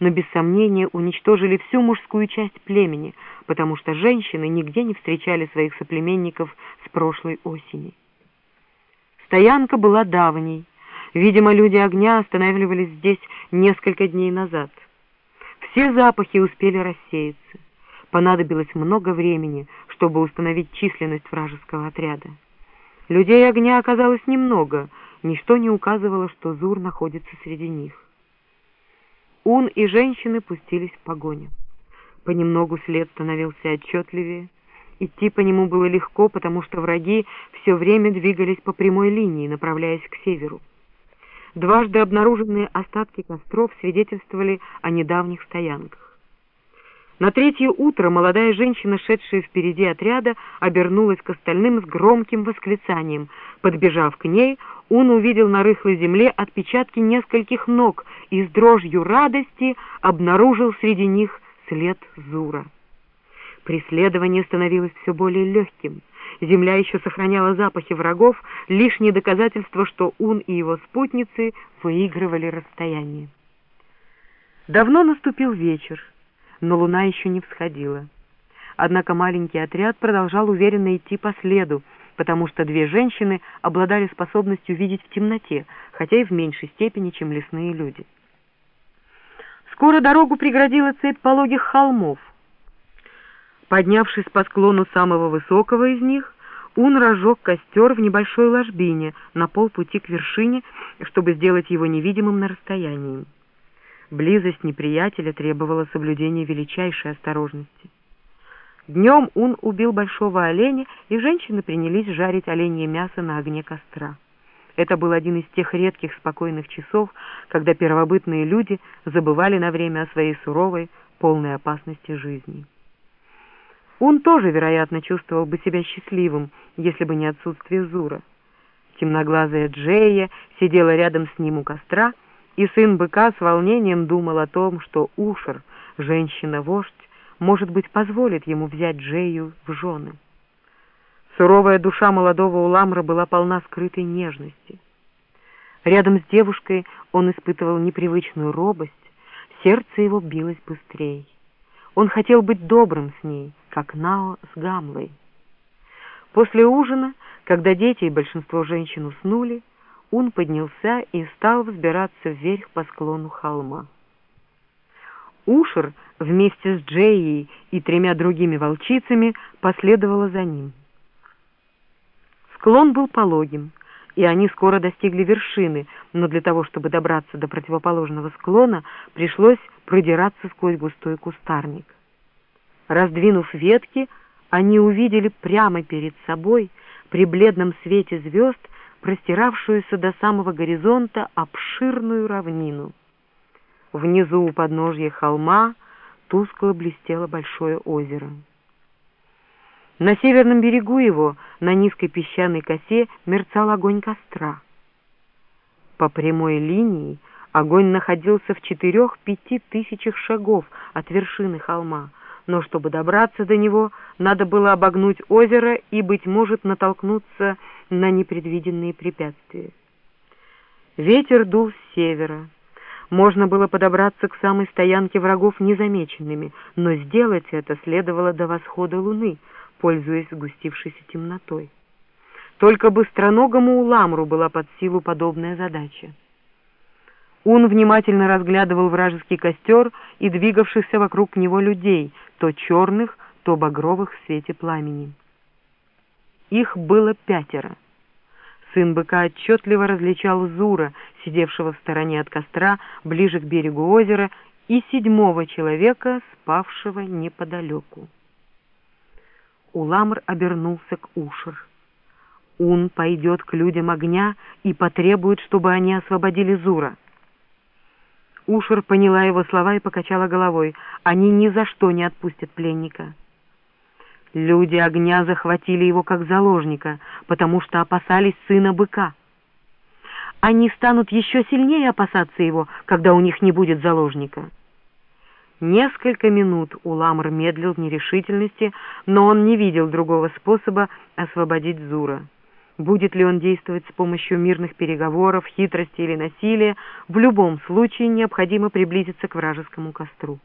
но без сомнения уничтожили всю мужскую часть племени, потому что женщины нигде не встречали своих соплеменников с прошлой осени. Стоянка была давней. Видимо, люди огня останавливались здесь несколько дней назад. Все запахи успели рассеяться. Понадобилось много времени, чтобы установить численность вражеского отряда. Людей огня оказалось немного, ничто не указывало, что Зур находится среди них. Ун и женщины пустились в погоню. Понемногу след становился отчетливее. Идти по нему было легко, потому что враги все время двигались по прямой линии, направляясь к северу. Дважды обнаруженные остатки костров свидетельствовали о недавних стоянках. На третье утро молодая женщина, шедшая впереди отряда, обернулась к остальным с громким восклицанием. Подбежав к ней, он увидел на рыхлой земле отпечатки нескольких ног и с дрожью радости обнаружил среди них след Зура. Преследование становилось все более легким. Земля еще сохраняла запахи врагов, лишнее доказательство, что Ун и его спутницы выигрывали расстояние. Давно наступил вечер но луна еще не всходила. Однако маленький отряд продолжал уверенно идти по следу, потому что две женщины обладали способностью видеть в темноте, хотя и в меньшей степени, чем лесные люди. Скоро дорогу преградила цепь пологих холмов. Поднявшись по склону самого высокого из них, Ун разжег костер в небольшой ложбине на полпути к вершине, чтобы сделать его невидимым на расстоянии. Близость неприятеля требовала соблюдения величайшей осторожности. Днем он убил большого оленя, и женщины принялись жарить оленье мясо на огне костра. Это был один из тех редких спокойных часов, когда первобытные люди забывали на время о своей суровой, полной опасности жизни. Он тоже, вероятно, чувствовал бы себя счастливым, если бы не отсутствие Зура. Темноглазая Джея сидела рядом с ним у костра, и сын быка с волнением думал о том, что Ушер, женщина-вождь, может быть, позволит ему взять Джею в жены. Суровая душа молодого Уламра была полна скрытой нежности. Рядом с девушкой он испытывал непривычную робость, сердце его билось быстрее. Он хотел быть добрым с ней, как Нао с Гамлой. После ужина, когда дети и большинство женщин уснули, он поднялся и стал взбираться вверх по склону холма. Ушер вместе с Джеей и тремя другими волчицами последовала за ним. Склон был пологим, и они скоро достигли вершины, но для того, чтобы добраться до противоположного склона, пришлось продираться сквозь густой кустарник. Раздвинув ветки, они увидели прямо перед собой, при бледном свете звезд, простиравшуюся до самого горизонта обширную равнину. Внизу у подножья холма тускло блестело большое озеро. На северном берегу его, на низкой песчаной косе, мерцал огонь костра. По прямой линии огонь находился в четырех-пяти тысячах шагов от вершины холма, но чтобы добраться до него, надо было обогнуть озеро и, быть может, натолкнуться на непредвиденные препятствия. Ветер дул с севера. Можно было подобраться к самой стоянке врагов незамеченными, но сделать это следовало до восхода луны, пользуясь сгустившейся темнотой. Только быстроногому Уламру была под силу подобная задача. Он внимательно разглядывал вражеский костер и двигавшихся вокруг него людей, то черных, то багровых в свете пламени. Их было пятеро. Сын быка отчетливо различал Зура, сидевшего в стороне от костра, ближе к берегу озера, и седьмого человека, спавшего неподалеку. Уламр обернулся к Ушер. Он пойдет к людям огня и потребует, чтобы они освободили Зура. Ушер поняла его слова и покачала головой. Они ни за что не отпустят пленника. Люди огня захватили его как заложника, потому что опасались сына быка. Они станут еще сильнее опасаться его, когда у них не будет заложника. Несколько минут Уламр медлил в нерешительности, но он не видел другого способа освободить Зура. Будет ли он действовать с помощью мирных переговоров, хитрости или насилия, в любом случае необходимо приблизиться к вражескому костру.